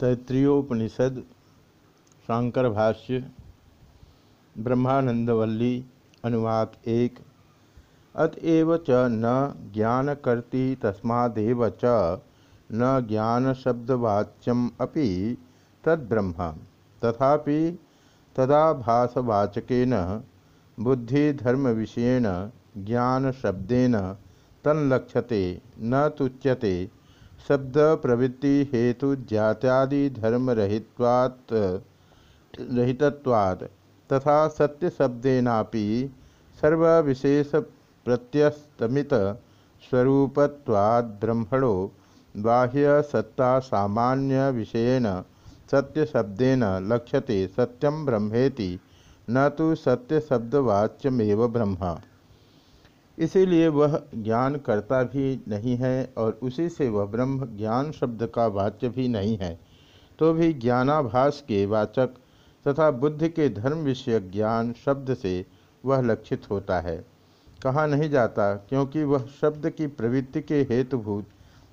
तैत्रीयोपनिषद शांकर भाष्य ब्रह्मानंदवल्ली, अनुवाक एक। अतएव च न ज्ञान करती तस्मादेव च, न ज्ञान शब्दवाच्यम अपि तद्ब्रह्म। तथापि तदाभासवाचकेन, बुद्धिधर्मविषयेण, ज्ञानशब्देन तन्लक्ष्यते न तुच्यते। शब्द प्रवृत्ति हेतु जात्यादि धर्म रहित्वात् रहितत्वात् तथा सत्य शब्देनापि सर्वविशेष प्रत्यस्तमित स्वरूपत्वाद् ब्रह्मणो बाह्य सत्ता सामान्य विषयेण सत्य शब्देन लक्ष्यते सत्यम ब्रह्मेति, न तो सत्य शब्दवाच्यमेव ब्रह्म। इसीलिए वह ज्ञान करता भी नहीं है और उसी से वह ब्रह्म ज्ञान शब्द का वाच्य भी नहीं है। तो भी ज्ञानाभास के वाचक तथा बुद्धि के धर्म विषय ज्ञान शब्द से वह लक्षित होता है। कहा नहीं जाता, क्योंकि वह शब्द की प्रवृत्ति के हेतुभूत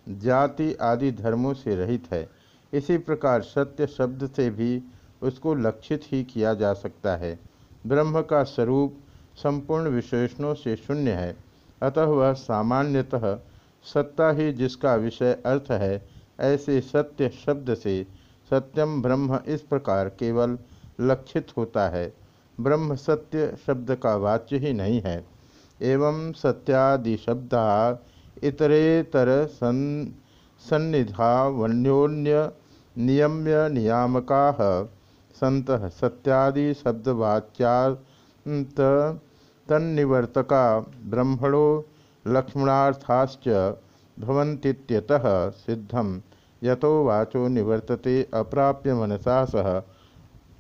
जाति आदि धर्मों से रहित है। इसी प्रकार सत्य शब्द से भी उसको लक्षित ही किया जा सकता है। ब्रह्म का स्वरूप संपूर्ण विशेषणों से शून्य है। अतः वह सामान्यतः सत्ता ही जिसका विषय अर्थ है, ऐसे सत्य शब्द से सत्यम ब्रह्म इस प्रकार केवल लक्षित होता है। ब्रह्म सत्य शब्द का वाच्य ही नहीं है। एवं सत्यादि शब्दा इतरेतर सन सन्निधा वन्योन्य नियम्य नियामका संत सत्यादि शब्दवाच्या तन्निवर्तका ब्रह्मणो लक्ष्मणार्थाश्च सिद्धम। यतो वाचो निवर्तते अप्राप्य मनसा सह।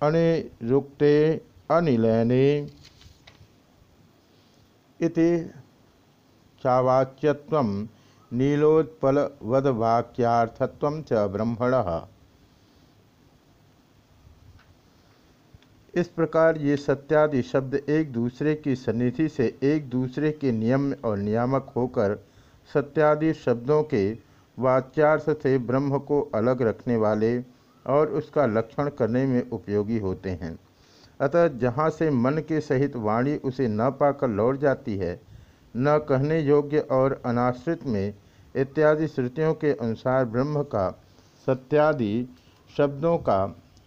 अनिरुक्ते अनिलयने। इति चावाच्यत्वं नीलोत्पलवद्वाक्यार्थत्वं च ब्रह्मणः। इस प्रकार ये सत्यादि शब्द एक दूसरे की सन्निधि से एक दूसरे के नियम और नियामक होकर सत्यादि शब्दों के वाच्यार्थ से ब्रह्म को अलग रखने वाले और उसका लक्षण करने में उपयोगी होते हैं। अतः जहाँ से मन के सहित वाणी उसे न पाकर लौट जाती है, न कहने योग्य और अनाश्रित में इत्यादि श्रुतियों के अनुसार ब्रह्म का सत्यादि शब्दों का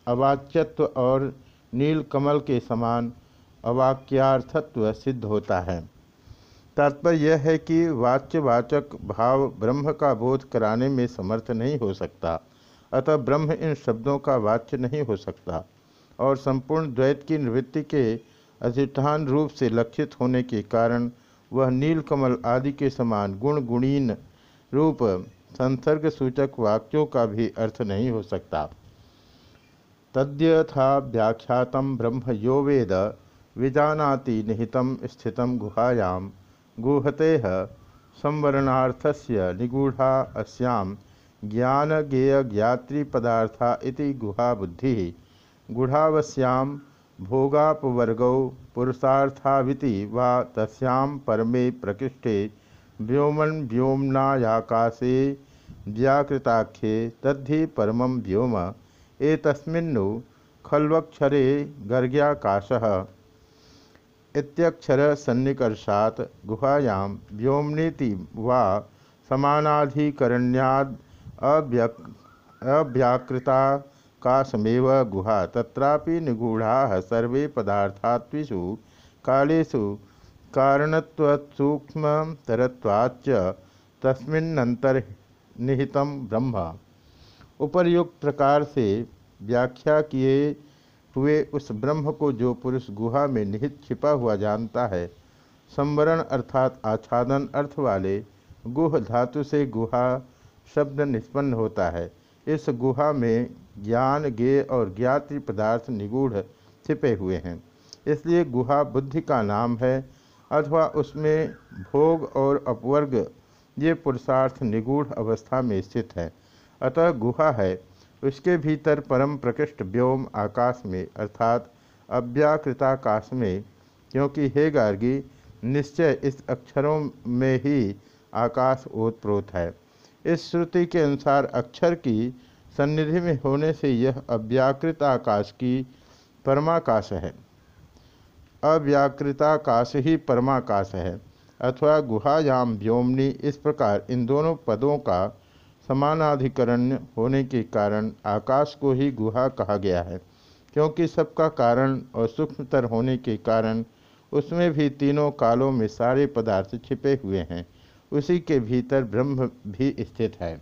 अवाच्यत्व और नील कमल के समान अवाक्यार्थत्व सिद्ध होता है। तात्पर्य यह है कि वाच्यवाचक भाव ब्रह्म का बोध कराने में समर्थ नहीं हो सकता, अतः ब्रह्म इन शब्दों का वाच्य नहीं हो सकता और संपूर्ण द्वैत की निवृत्ति के अधिष्ठान रूप से लक्षित होने के कारण वह नीलकमल आदि के समान गुण गुणीन रूप संसर्ग सूचक वाक्यों का भी अर्थ नहीं हो सकता। तद्यथा व्याख्यात ब्रह्म यो वेद, विजानाति निहित स्थित गुहायां गुहते संवरणार्थस्य निगूढ़ा अस्याम ज्ञान ज्ञेय ज्ञातृपदार्था इति गुहा बुद्धि गुढ़ावश्याम भोगापवर्गौ पुरुषार्थाविति वा तस्याम परमे प्रकृष्टे व्योमन व्योमनायाकाशे व्याकृताख्ये तद्धि परमं व्योम एतस्मिन्नु खल्वक्षरे गर्ग्याकाश। इत्यक्षर सन्निकर्षात् गुहायां व्योमनीति वा समानाधिकरण्याद अव्यक, अव्याकृताकाशमेव गुहा। तत्रापि निगूढ़ा सर्वे पदार्थात्विषु कालेषु कारणत्वसूक्ष्मतरत्वाच्च तस्मिन्नन्तर्निहितं ब्रह्म। उपर्युक्त प्रकार से व्याख्या किए हुए उस ब्रह्म को जो पुरुष गुहा में निहित छिपा हुआ जानता है, संवरण अर्थात आच्छादन अर्थ वाले गुह धातु से गुहा शब्द निष्पन्न होता है। इस गुहा में ज्ञान, ज्ञेय और ज्ञाति पदार्थ निगूढ़ छिपे हुए हैं। इसलिए गुहा बुद्धि का नाम है अथवा उसमें भोग और अपवर्ग, ये पुरुषार्थ निगूढ़ अवस्था में स्थित है। अतः गुहा है। उसके भीतर परम प्रकृष्ट व्योम आकाश में, अर्थात अव्याकृताकाश में क्योंकि हे गार्गी, निश्चय इस अक्षरों में ही आकाश ओतप्रोत है। इस श्रुति के अनुसार अक्षर की सन्निधि में होने से यह अव्याकृत आकाश की परमाकाश है। अव्याकृताकाश ही परमाकाश है, अथवा गुहायाम व्योमनी इस प्रकार इन दोनों पदों का समानाधिकरण होने के कारण आकाश को ही गुहा कहा गया है, क्योंकि सबका कारण और सूक्ष्मतर होने के कारण उसमें भी तीनों कालों में सारे पदार्थ छिपे हुए हैं, उसी के भीतर ब्रह्म भी स्थित है।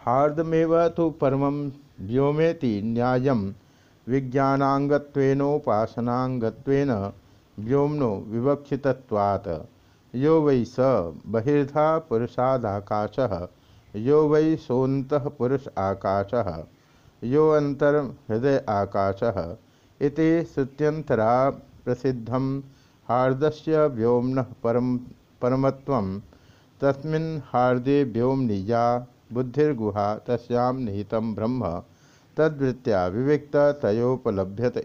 हार्दमेव तो परम व्योमेति न्याय विज्ञानांगत्वेनोपासनांगत्वेन व्योमनो विवक्षितत्वात्। यो वै स बहिर्धा पुरुषादाकाश, यो वै सोत पुरुष आकाश यो अंतर हृदय आकाश इति श्रुत्यंतरा प्रसिद्ध हार्दस्य व्योमन परम परमत्वं, तस्मिन् हार्दे या बुद्धिर्गुहा तस्यां निहितं ब्रह्म, तद्वृत्त्या विविक्त तयोपलभ्यत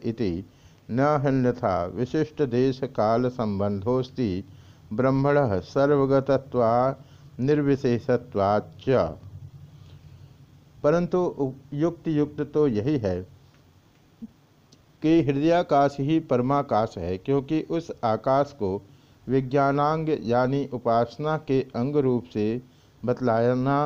न हन्यथा विशिष्ट देश काल संबंधोस्ति ब्रह्मण सर्वगतत्वा निर्विशेषत्वाच परंतु युक्त युक्त तो यही है कि हृदयाकाश ही परमाकाश है, क्योंकि उस आकाश को विज्ञानांग यानी उपासना के अंग रूप से बतलाना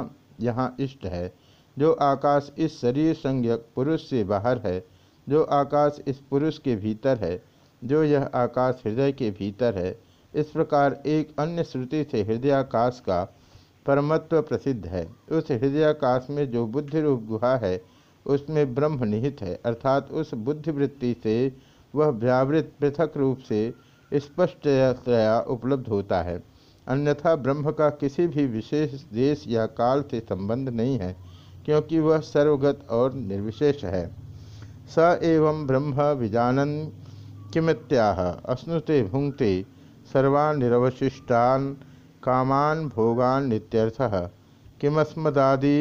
यहाँ इष्ट है। जो आकाश इस शरीर संज्ञक पुरुष से बाहर है, जो आकाश इस पुरुष के भीतर है, जो यह आकाश हृदय के भीतर है इस प्रकार एक अन्य श्रुति से हृदयाकाश का परमत्व प्रसिद्ध है। उस हृदयाकाश में जो बुद्धि रूप गुहा है, उसमें ब्रह्म निहित है, अर्थात उस बुद्धिवृत्ति से वह व्यावृत पृथक रूप से स्पष्टतया उपलब्ध होता है। अन्यथा ब्रह्म का किसी भी विशेष देश या काल से संबंध नहीं है, क्योंकि वह सर्वगत और निर्विशेष है। स एवं ब्रह्म विजानन किमित्याह, अश्नुते भुंक्ते सर्वान् निरवशिष्टान् कामान् भोगान् नित्यर्थः। किमस्मदादि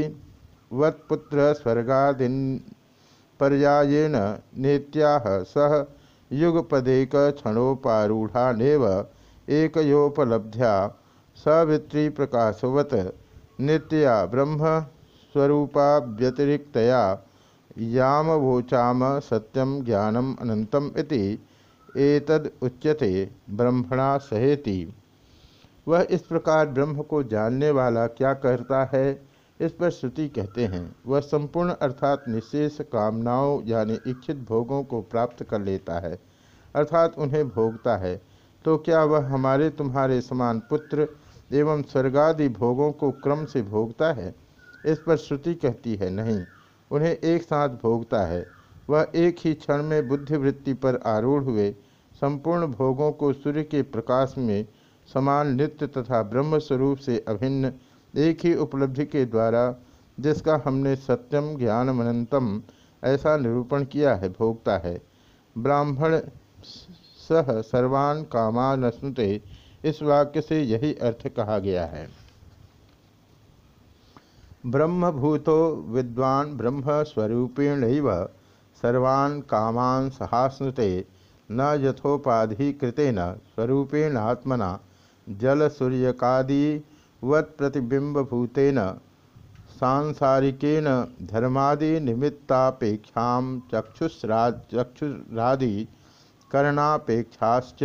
वत्पुत्र स्वर्गादीन पर्यायेण नेत्याह सह युगपदेक क्षणोपारूढ़ानेव सवित्री प्रकाशवत। नित्या ब्रह्म स्वरूपा व्यतिरिक्तया याम वोचाम सत्यम ज्ञानम अनंतम इति एतद उच्यते ब्रह्मणा सहेति। वह इस प्रकार ब्रह्म को जानने वाला क्या करता है? इस पर श्रुति कहते हैं, वह संपूर्ण अर्थात निशेष कामनाओं यानी इच्छित भोगों को प्राप्त कर लेता है, अर्थात उन्हें भोगता है। तो क्या वह हमारे तुम्हारे समान पुत्र एवं स्वर्गादि भोगों को क्रम से भोगता है? इस पर श्रुति कहती है, नहीं, उन्हें एक साथ भोगता है। वह एक ही क्षण में बुद्धिवृत्ति पर आरूढ़ हुए संपूर्ण भोगों को सूर्य के प्रकाश में समान नित्य तथा ब्रह्म स्वरूप से अभिन्न एक ही उपलब्धि के द्वारा, जिसका हमने सत्यम ज्ञान अनंतम ऐसा निरूपण किया है, भोगता है। ब्राह्मण सह सर्वान कामान स्नुते इस वाक्य से यही अर्थ कहा गया है। ब्रह्मभूतो विद्वान् ब्रह्मस्वरूपेण सर्वान् कामान् सहास्नुते न यथोपाधिकृतेन स्वरूपेणात्मना जलसूर्यकादिवत्प्रतिबिम्बभूतेन सांसारिकेन धर्मादिनिमित्तापेक्षा चक्षुषरा चक्षुरादिकरणापेक्षाश्च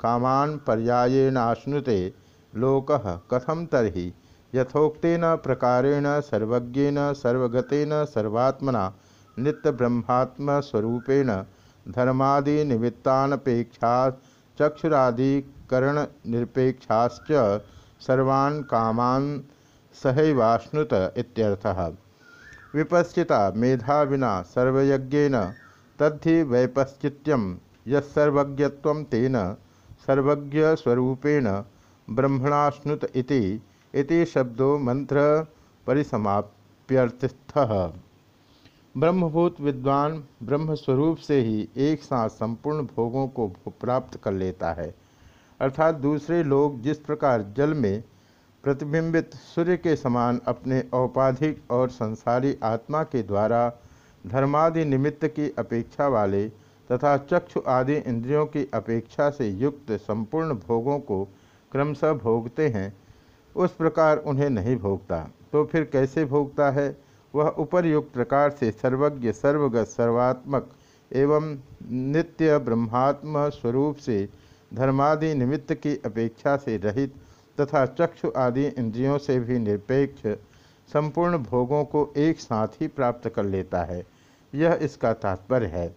कामान् पर्यायेणाश्नुते लोकः कथम तरी यथोक्न प्रकारेण सर्वज्ञेन सर्वगतेन सर्वात्मना नित्य ब्रह्मात्मस्वरूपेण धर्मादि निमित्तानपेक्षा चक्षुरादिकरण निरपेक्षाश्च सर्वान् कामान् सहैवाश्नुत इत्यर्थः। विपश्चिता मेधा विना सर्वयज्ञेन तद्धि वैपश्चित्यम यस्सर्वज्ञत्वं तेन सर्वज्ञस्वरूपेण ब्रह्मणाश्नुत इति इति शब्दों मंत्र परिसमाप्यर्थ ब्रह्मभूत विद्वान ब्रह्म स्वरूप से ही एक साथ संपूर्ण भोगों को प्राप्त कर लेता है। अर्थात दूसरे लोग जिस प्रकार जल में प्रतिबिंबित सूर्य के समान अपने औपाधिक और संसारी आत्मा के द्वारा धर्मादि निमित्त की अपेक्षा वाले तथा चक्षु आदि इंद्रियों की अपेक्षा से युक्त संपूर्ण भोगों को क्रमशः भोगते हैं, उस प्रकार उन्हें नहीं भोगता। तो फिर कैसे भोगता है? वह उपरयुक्त प्रकार से सर्वज्ञ, सर्वगत, सर्वात्मक एवं नित्य ब्रह्मात्म स्वरूप से धर्मादि निमित्त की अपेक्षा से रहित तथा चक्षु आदि इंद्रियों से भी निरपेक्ष संपूर्ण भोगों को एक साथ ही प्राप्त कर लेता है। यह इसका तात्पर्य है।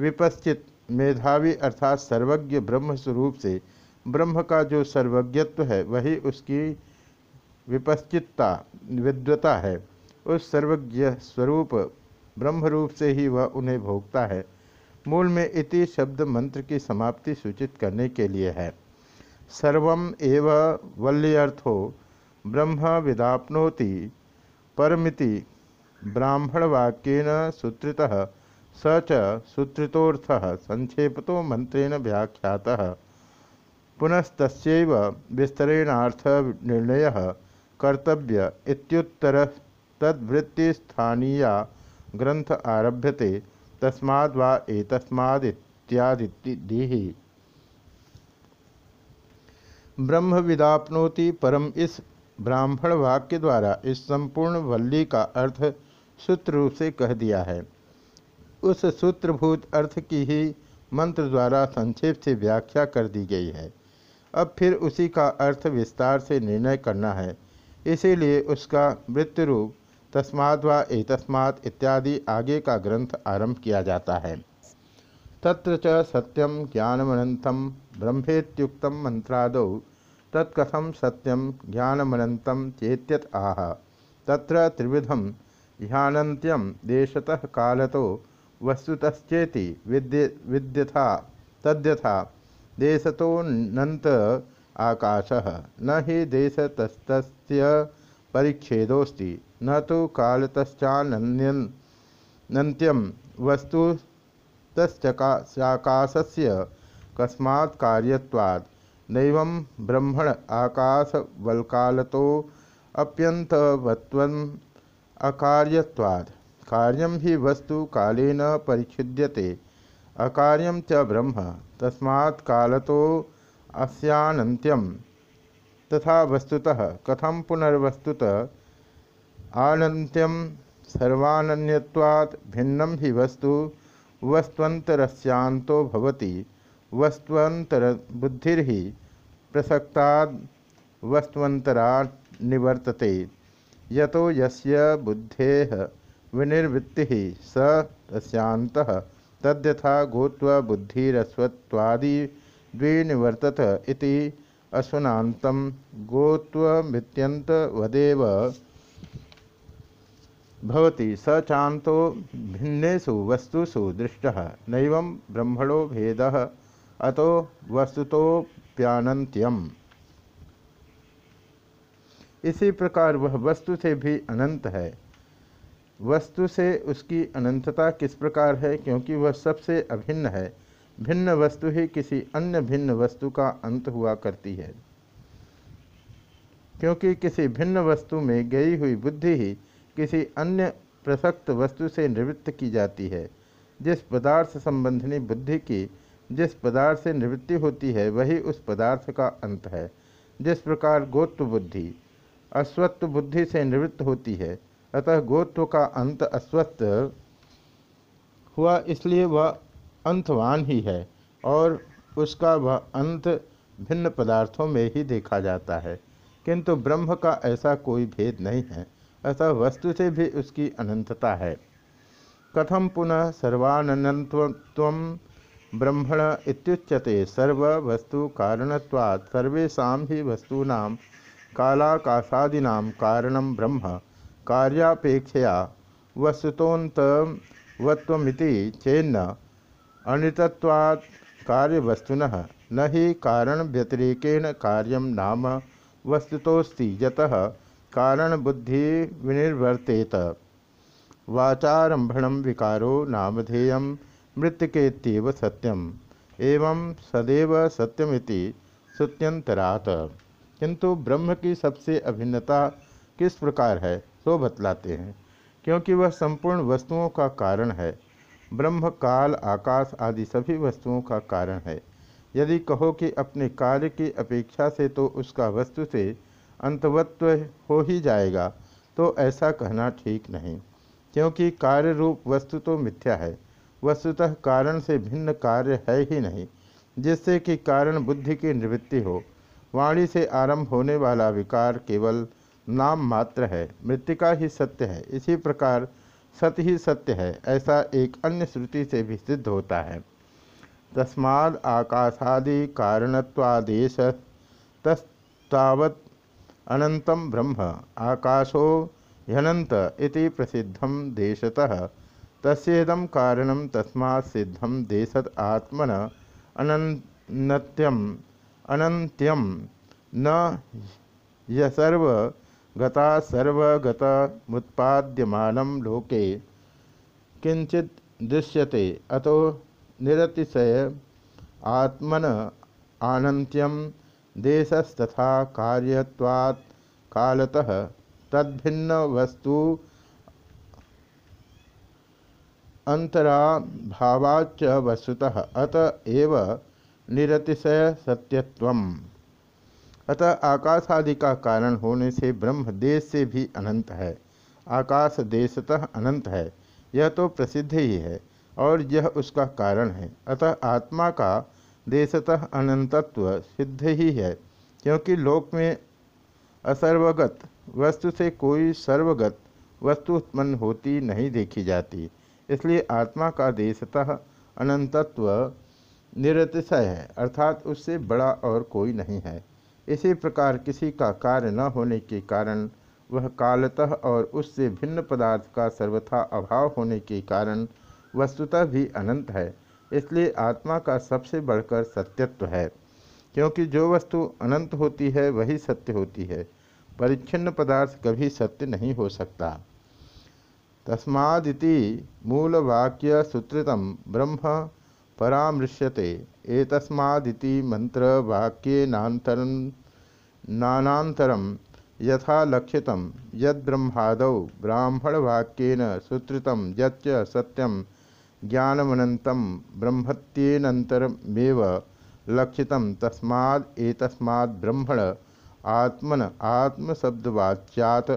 विपश्चित मेधावी अर्थात सर्वज्ञ ब्रह्म स्वरूप से ब्रह्म का जो सर्वज्ञत्व है, वही उसकी विपश्चितता विद्वता है। उस सर्वज्ञ स्वरूप ब्रह्म रूप से ही वह उन्हें भोगता है। मूल में इति शब्द मंत्र की समाप्ति सूचित करने के लिए है। सर्व एव वल्यर्थो ब्रह्म विदापनोति परमिति ब्राह्मणवाक्यन सूत्रितः स च सूत्रितोर्थ संक्षेपतो मंत्रेण व्याख्यातः। पुनस्तस्यैव विस्तरेणार्थ निर्णय कर्तव्य इत्युत्तर तद्वृत्तिस्थानीया ग्रंथ आरभ्यते, तस्माद् वा ब्रह्म विदापनोति परम इस ब्राह्मण वाक्य द्वारा इस संपूर्ण वल्ली का अर्थ सूत्र रूप से कह दिया है। उस सूत्रभूत अर्थ की ही मंत्र द्वारा संक्षेप से व्याख्या कर दी गई है। अब फिर उसी का अर्थ विस्तार से निर्णय करना है। इसीलिए उसका मृत्यु रूप तस्माद व एतस्मात् इत्यादि आगे का ग्रंथ आरंभ किया जाता है। तत्र च सत्यम ज्ञानमनंतम ब्रह्मेत्युक्त मंत्राद तत्कथम सत्यम ज्ञानमनंतम चेत्यत आह। तत्र त्रिविधम ध्यानन्त्यम देशतः कालतो, वस्तुतश्चेति विद्य, विद्यथा, तद्यथा देशतोऽनंत आकाश, न ही देशतस्त परिच्छेदोस्ति न तो कालतश्चान्यम वस्तु तस्काशस्य कस्मात् कार्यत्वात्। नैवं ब्रह्मण आकाशवल्कालतो अप्यंतवत्वम् अकार्यत्वात्। कार्यम ही वस्तु कालेन परिच्छिद्यते। अकार्यम च ब्रह्म, तस्मात् कालतो अस्यानंत्यम तथा वस्तुतः कथम पुनर्वस्तुत आनंत्यम सर्वान्यवात् भिन्नम ही वस्तु वस्त्वंतरस्यांतो भवति वस्त्वंतर बुद्धिर्हि प्रसक्ताद निवर्तते यतो यस्य बुद्धेः विनिर्वृत्ति स तस्यांत तद्यथा गोत्व बुद्धिरस्वत्वादि द्विनिवर्तत इति अश्वनान्तं गोत्वमित्यन्तवदेव भवति स चान्तो भिन्नेषु वस्तुषु दृष्टः, नैवं ब्रह्मणो भेद, अतो वस्तुतोप्यानंत्यम इसी प्रकार वह वस्तु से भी अनंत है। वस्तु से उसकी अनंतता किस प्रकार है? क्योंकि वह सबसे अभिन्न है। भिन्न वस्तु ही किसी अन्य भिन्न वस्तु का अंत हुआ करती है। क्योंकि किसी भिन्न वस्तु में गई हुई बुद्धि ही किसी अन्य प्रसक्त वस्तु से निवृत्त की जाती है। जिस पदार्थ संबंधिनी बुद्धि की, जिस पदार्थ से निवृत्ति होती है, वही उस पदार्थ का अंत है। जिस प्रकार गोत्व बुद्धि अश्वत्व बुद्धि से निवृत्त होती है, अतः गोत्व का अंत अस्वस्थ हुआ, इसलिए वह अंतवान ही है और उसका वह अंत भिन्न पदार्थों में ही देखा जाता है। किंतु ब्रह्म का ऐसा कोई भेद नहीं है। अतः वस्तु से भी उसकी अनंतता है। कथम पुनः सर्वानंतव ब्रह्मण इत्युच्यते सर्व वस्तु कारणत्वात् सर्वेशा ही वस्तूना कालाकाशादीना कारण ब्रह्म, कार्यापेक्षया वस्तुतोन्तवत्वमिति चेन्न, अनितत्वात् कार्यवस्तुन, न ही कारण व्यतिरेकेण कार्य नाम वस्तुतोस्ति यतः कारण बुद्धि विनिर्वर्तेत। वाचारंभण विकारो नामधेय, मृत्यकेत्यव सत्यम। एवं सदैव सत्यमिति श्रुत्यंतरात किंतु ब्रह्म की सबसे अभिन्नता किस प्रकार है तो बतलाते हैं। क्योंकि वह संपूर्ण वस्तुओं का कारण है। ब्रह्म, काल, आकाश आदि सभी वस्तुओं का कारण है। यदि कहो कि अपने कार्य की अपेक्षा से तो उसका वस्तु से अंतवत्व हो ही जाएगा तो ऐसा कहना ठीक नहीं। क्योंकि कार्य रूप वस्तु तो मिथ्या है, वस्तुतः कारण से भिन्न कार्य है ही नहीं, जिससे कि कारण बुद्धि की निवृत्ति हो। वाणी से आरंभ होने वाला विकार केवल नाम मात्र है, मृतिका ही सत्य है, इसी प्रकार सत्य ही सत्य है, ऐसा एक अन्य श्रुति से भी सिद्ध होता है। तस्माद आकाशादि कारणत्वादेश तस्तावत अनंतम ब्रह्म, आकाशो ह्यनंत इति प्रसिद्धम देशतः। तस्ेदम कारण तस्मा सिद्धम देशत आत्मन अनन्त्यम अनंत्यम न यसर्व गता सर्वगत मुत्पाद्यमान लोके। किंचित दृश्यते, अतो निरतिशय आत्मन आनंत्यम देशस्तथा कार्यवाद कालतः तद्भिन्न वस्तु अंतरा भावाच वस्तुतः अत एव निरतिशय सत्यत्वम। अतः आकाश आदि का कारण होने से ब्रह्म देश से भी अनंत है। आकाश देशतः अनंत है। यह तो प्रसिद्ध ही है और यह उसका कारण है। अतः आत्मा का देशतः अनंतत्व सिद्ध ही है, क्योंकि लोक में असर्वगत वस्तु से कोई सर्वगत वस्तु उत्पन्न होती नहीं देखी जाती। इसलिए आत्मा का देशतः अनंतत्व निरतिशय है, अर्थात उससे बड़ा और कोई नहीं है। इसी प्रकार किसी का कार्य न होने के कारण वह कालतः और उससे भिन्न पदार्थ का सर्वथा अभाव होने के कारण वस्तुतः भी अनंत है। इसलिए आत्मा का सबसे बढ़कर सत्यत्व है, क्योंकि जो वस्तु अनंत होती है, वही सत्य होती है। परिच्छिन्न पदार्थ कभी सत्य नहीं हो सकता। तस्मादिति मूलवाक्य सूत्रितम ब्रह्म परामृश्यते। एतस्मादिति मंत्रवाक्येनान्तरं नानान्तरं यथा लक्षितं यद्ब्रह्मादौ ब्राह्मणवाक्येन सूत्रितं यच्च सत्यं ज्ञानमनन्तं ब्रह्मत्येनन्तरमेव लक्षितं तस्माद् ब्रह्मण आत्मन आत्मशब्दवाच्यात्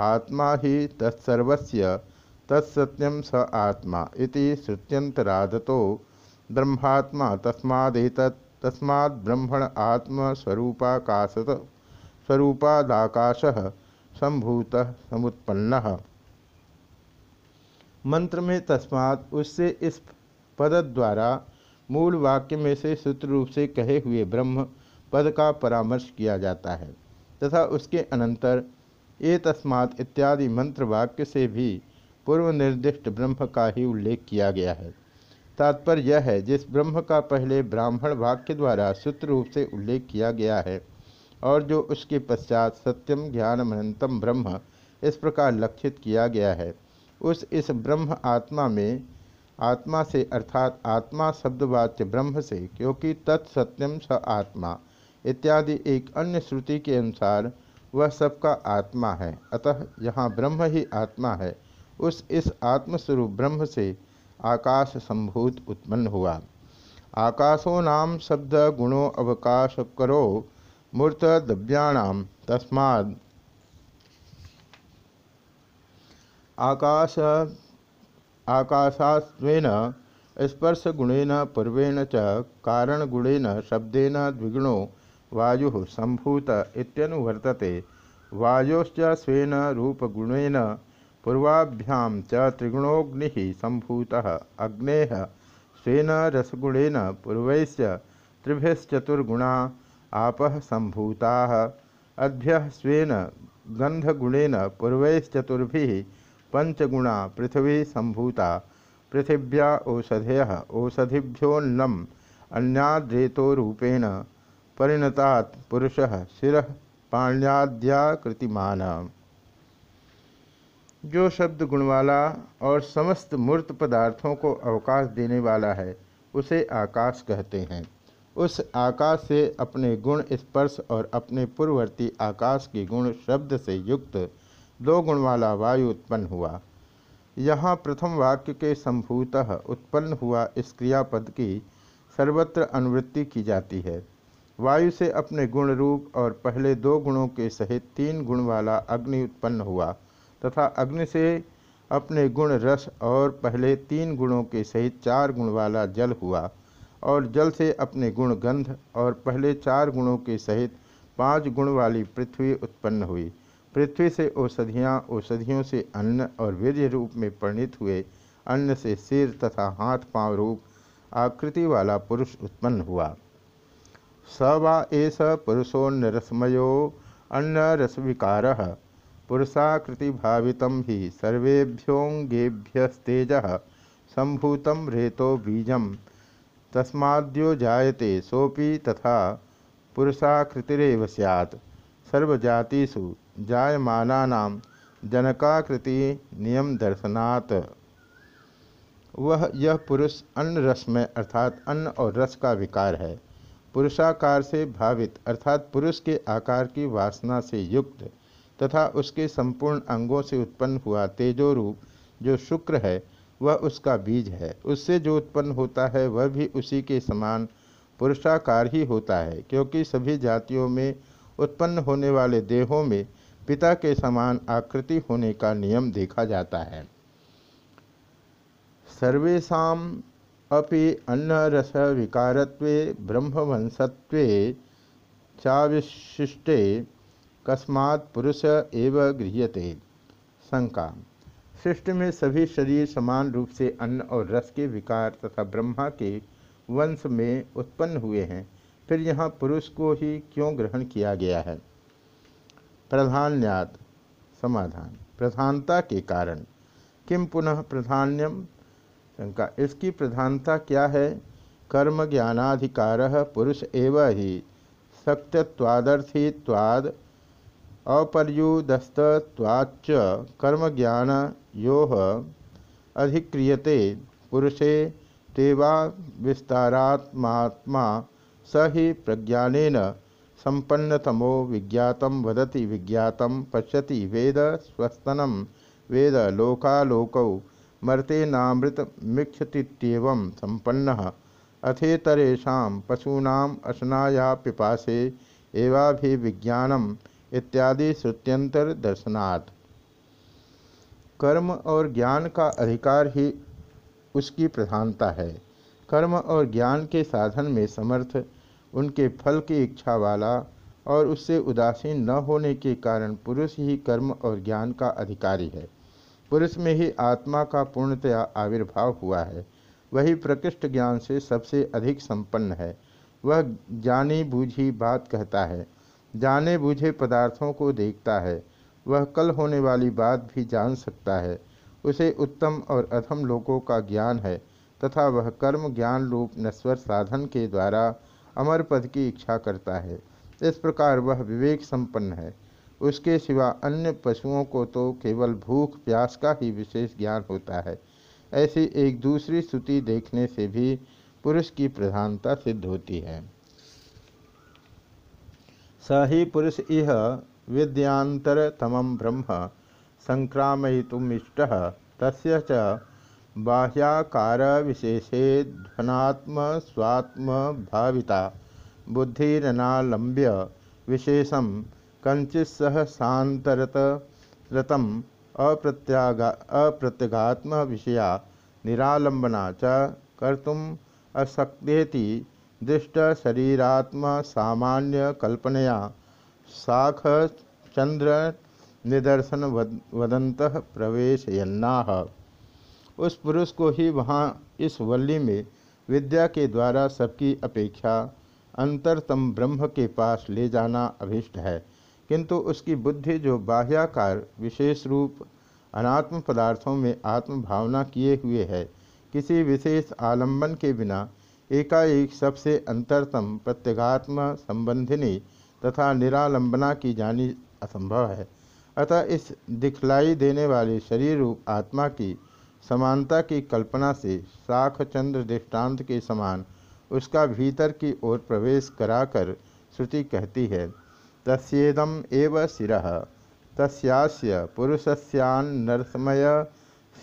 आत्मा ही तत्सर्वस्य तत्सत्यम स आत्मा इति श्रुत्यंतरादतो ब्रह्मात्मा तस्मादेत तस्मात् ब्रह्मण आत्मस्वरूपाकाशत, स्वरूपादाकाश, संभूत समुत्पन्न। मंत्र में तस्मात् उससे इस पद द्वारा मूल वाक्य में से सूत्र रूप से कहे हुए ब्रह्म पद का परामर्श किया जाता है, तथा उसके अनंतर ये तस्मात् इत्यादि मंत्र वाक्य से भी पूर्व निर्दिष्ट ब्रह्म का ही उल्लेख किया गया है। तात्पर्य यह है, जिस ब्रह्म का पहले ब्राह्मण वाक्य द्वारा सूत्र रूप से उल्लेख किया गया है, और जो उसके पश्चात सत्यम ज्ञान ज्ञानमनंतम ब्रह्म इस प्रकार लक्षित किया गया है उस इस ब्रह्म आत्मा में, आत्मा से अर्थात आत्मा शब्दवाच्य ब्रह्म से, क्योंकि तत्सत्यम स आत्मा, इत्यादि एक अन्य श्रुति के अनुसार वह सबका आत्मा है। अतः यहाँ ब्रह्म ही आत्मा है। उस इस आत्मस्वरूप ब्रह्म से आकाश संभूत उत्पन्न हुआ। आकाशो नाम शब्द गुणो अवकाश करो, मूर्त द्रव्याणाम, तस्माद आकाश आकाशास्वेन स्पर्शगुणेन, पूर्वेण च, कारणगुणेन, शब्देन द्विगुणो, वायु संभूत इत्यनुवर्तते। वायोश्च स्वेन, रूपगुणेन पूर्वाभ्याम च त्रिगुणोग्नि संभूत अग्ने, स्वेन रसगुणेन, पूर्वैश्च त्रिभ्यश्चतुर्गुणा आप संभूता अद्य स्वेन गंधगुणेन पूर्वैश्चतुर्भि पंचगुणा पृथ्वी संभूता, पृथिव्या ओषधय ओषधिभ्योन्नम अन्याद्रेतो रूपेण परिणतात पुरुषः शिव पाण्याद्याकृतिमान। जो शब्द गुणवाला और समस्त मूर्त पदार्थों को अवकाश देने वाला है, उसे आकाश कहते हैं। उस आकाश से अपने गुण स्पर्श और अपने पूर्ववर्ती आकाश के गुण शब्द से युक्त दो गुण वाला वायु उत्पन्न हुआ। यहाँ प्रथम वाक्य के संभूतः उत्पन्न हुआ इस क्रियापद की सर्वत्र अनुवृत्ति की जाती है। वायु से अपने गुण रूप और पहले दो गुणों के सहित तीन गुण वाला अग्नि उत्पन्न हुआ तथा अग्नि से अपने गुण रस और पहले तीन गुणों के सहित चार गुण वाला जल हुआ और जल से अपने गुण गंध और पहले चार गुणों के सहित पाँच गुण वाली पृथ्वी उत्पन्न हुई। पृथ्वी से औषधियाँ, औषधियों से अन्न और वीर्य रूप में परिणित हुए अन्न से सिर तथा हाथ पाँव रूप आकृति वाला पुरुष उत्पन्न हुआ। स वा एष पुरुषोन्नरसमयो अन्न रसविकार पुरुषाकृति भावित ही सर्वेभ्योंगेभ्यस्तेज संभूत रेतो बीज तस्माद्यो जायते सोपि तथा पुरुषाकृतिरव सर्वजातिषु जायमाना जनकाकृति नियम दर्शनात्। वह, यह पुरुष अन्न रस में, अर्थात अन्न और रस का विकार है। पुरुषाकार से भावित, अर्थात पुरुष के आकार की वासना से युक्त तथा उसके संपूर्ण अंगों से उत्पन्न हुआ तेजो रूप जो शुक्र है, वह उसका बीज है। उससे जो उत्पन्न होता है, वह भी उसी के समान पुरुषाकार ही होता है, क्योंकि सभी जातियों में उत्पन्न होने वाले देहों में पिता के समान आकृति होने का नियम देखा जाता है। सर्वेशा अपि अन्नरस विकारत्वे ब्रह्मवंशत्वे चाविशिष्टे, कस्मात् पुरुष एव गृह्यते। शंका। सृष्टि में सभी शरीर समान रूप से अन्न और रस के विकार तथा ब्रह्मा के वंश में उत्पन्न हुए हैं। फिर यहाँ पुरुष को ही क्यों ग्रहण किया गया है? प्रधान्यात समाधान। प्रधानता के कारण। किम पुनः प्रधान्यम शंका। इसकी प्रधानता क्या है? कर्म ज्ञानाधिकार पुरुष एव ही। सत्यवादर्थीवाद अपर्युदस्तवाच्च कर्म ज्ञान यो अधिक्रियते। पुरुषे तेवा विस्तारात्मात्मा स ही प्रज्ञान संपन्नतमो विज्ञात वदति विज्ञात पश्यति वेद स्वस्तनम वेद लोकालोकौ मर्ते नामृत मिक्षतीव संपन्न अथेतरेशा पशूना अशनाया पिपासे एवाभिविज्ञानम इत्यादि श्रुत्यंतर दर्शनात् कर्म और ज्ञान का अधिकार ही उसकी प्रधानता है। कर्म और ज्ञान के साधन में समर्थ उनके फल की इच्छा वाला और उससे उदासीन न होने के कारण पुरुष ही कर्म और ज्ञान का अधिकारी है। पुरुष में ही आत्मा का पूर्णतया आविर्भाव हुआ है। वही प्रकृष्ट ज्ञान से सबसे अधिक संपन्न है। वह जानी बूझी बात कहता है। जाने बूझे पदार्थों को देखता है। वह कल होने वाली बात भी जान सकता है। उसे उत्तम और अधम लोगों का ज्ञान है तथा वह कर्म ज्ञान रूप नश्वर साधन के द्वारा अमर पद की इच्छा करता है। इस प्रकार वह विवेक संपन्न है। उसके सिवा अन्य पशुओं को तो केवल भूख, प्यास का ही विशेष ज्ञान होता है। ऐसी एक दूसरी स्तुति देखने से भी पुरुष की प्रधानता सिद्ध होती है। स ही पुरुष इह विद्यांतरतम ब्रह्म संक्रामयितुमिष्ट तस्य च बाह्याकार विशेषे ध्वनात्म स्वात्म भाविता बुद्धिरनालंब्य विशेषम कंचिसह शांतरत रतम अप्रत्यागा अप्रत्यगात्म विषया निरालंबना च कर्तुम अशक्ति दृष्ट शरीरात्म सामान्य कल्पनया शाख चंद्र निदर्शन वदंत प्रवेशयन्नाह उस पुरुष को ही वहाँ इस वल्ली में विद्या के द्वारा सबकी अपेक्षा अंतरतम ब्रह्म के पास ले जाना अभिष्ट है। किंतु उसकी बुद्धि जो बाह्याकार विशेष रूप अनात्म पदार्थों में आत्म भावना किए हुए है, किसी विशेष आलंबन के बिना एकाएक सबसे अंतरतम प्रत्यगात्म संबंधिनी तथा निरालंबना की जानी असंभव है। अतः इस दिखलाई देने वाले शरीर रूप आत्मा की समानता की कल्पना से शाख चंद्र दृष्टांत के समान उसका भीतर की ओर प्रवेश कराकर श्रुति कहती है तस्ेदम एव शिर, तस्यास्य पुरुषस्यान्नरसमय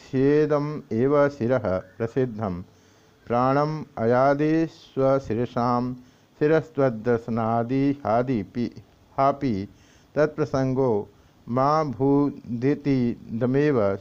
स्येदम एव शिर प्रसिद्धम। प्राणम अयादि स्वशिषा शिरस्वदर्शनादि हादि हापि तत्प्रसंगो माँ भूदिति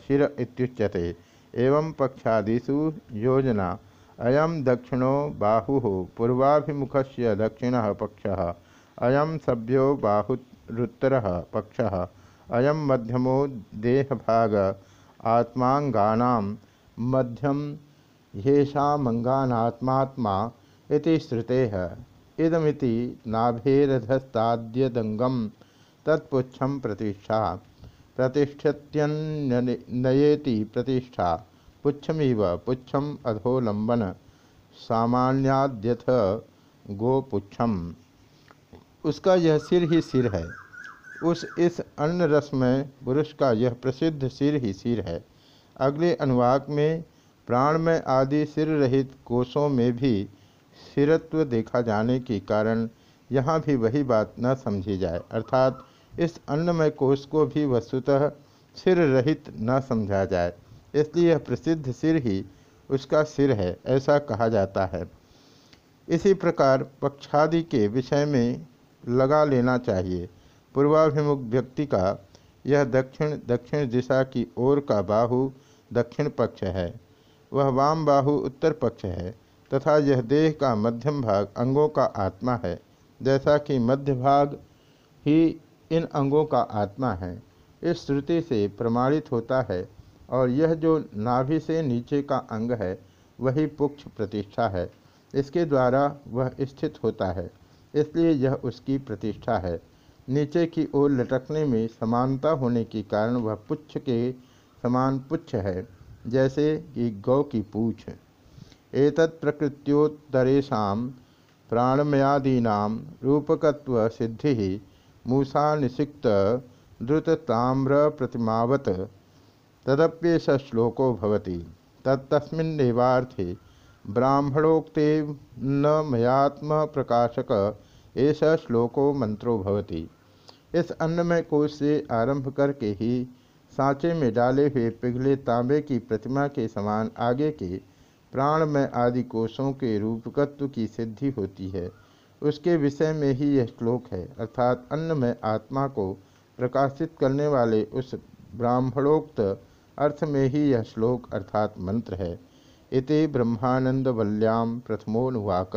शिर इत्युच्यते। एवं पक्षादिषु योजना। अयम दक्षिणो बाहु पूर्वाभिमुख से दक्षिण पक्ष। अयम सभ्यो बाहुरुत्तर पक्ष। अयम मध्यमो देहभाग आत्मांगा मध्यम येषामंगात्मा इति श्रुते। इदमिति नाभेरधस्ताद्यदंगम तत्पुच्छम प्रतिष्ठा प्रतिष्ठत्यन्नयेति प्रतिष्ठा। पुच्छमिव, पुच्छम अधोलंबन सामान्याद्यथ गोपुच्छम। उसका यह सिर ही सिर है। उस इस अन्न रस में पुरुष का यह प्रसिद्ध सिर ही सिर है। अगले अनुवाक में प्राण में आदि सिर रहित कोषों में भी सिरत्व देखा जाने के कारण यहाँ भी वही बात न समझी जाए। अर्थात इस अन्नमय कोष को भी वस्तुतः सिर रहित न समझा जाए। इसलिए यह प्रसिद्ध सिर ही उसका सिर है, ऐसा कहा जाता है। इसी प्रकार पक्षादि के विषय में लगा लेना चाहिए। पूर्वाभिमुख व्यक्ति का यह दक्षिण दक्षिण दिशा की ओर का बाहु दक्षिण पक्ष है। वह वाम बाहु उत्तर पक्ष है तथा यह देह का मध्यम भाग अंगों का आत्मा है। जैसा कि मध्य भाग ही इन अंगों का आत्मा है। इस श्रुति से प्रमाणित होता है और यह जो नाभि से नीचे का अंग है, वही पुक्ष प्रतिष्ठा है। इसके द्वारा वह स्थित होता है, इसलिए यह उसकी प्रतिष्ठा है। नीचे की ओर लटकने में समानता होने के कारण वह पुच्छ के समान पुच्छ है, जैसे कि गौ की पूछ। एतत् प्रकृत्योत्तरेशा प्राणमयादीना रूपकत्व सिद्धि मूसा निषिक्त द्रुतताम्र प्रतिमावत तदप्येष श्लोको भवति तत्तस्मिन्नेवार्थे ब्राह्मणोक्ते न मयात्म प्रकाशक ऐसा श्लोको मंत्रो भवति। इस अन्नमय कोष से आरंभ करके ही सांचे में डाले हुए पिघले तांबे की प्रतिमा के समान आगे के प्राण में आदि कोषों के रूपकत्व की सिद्धि होती है। उसके विषय में ही यह श्लोक है। अर्थात अन्न में आत्मा को प्रकाशित करने वाले उस ब्राह्मणोक्त अर्थ में ही यह श्लोक अर्थात मंत्र है। इति ब्रह्मानंद वल्याम प्रथमोनुवाक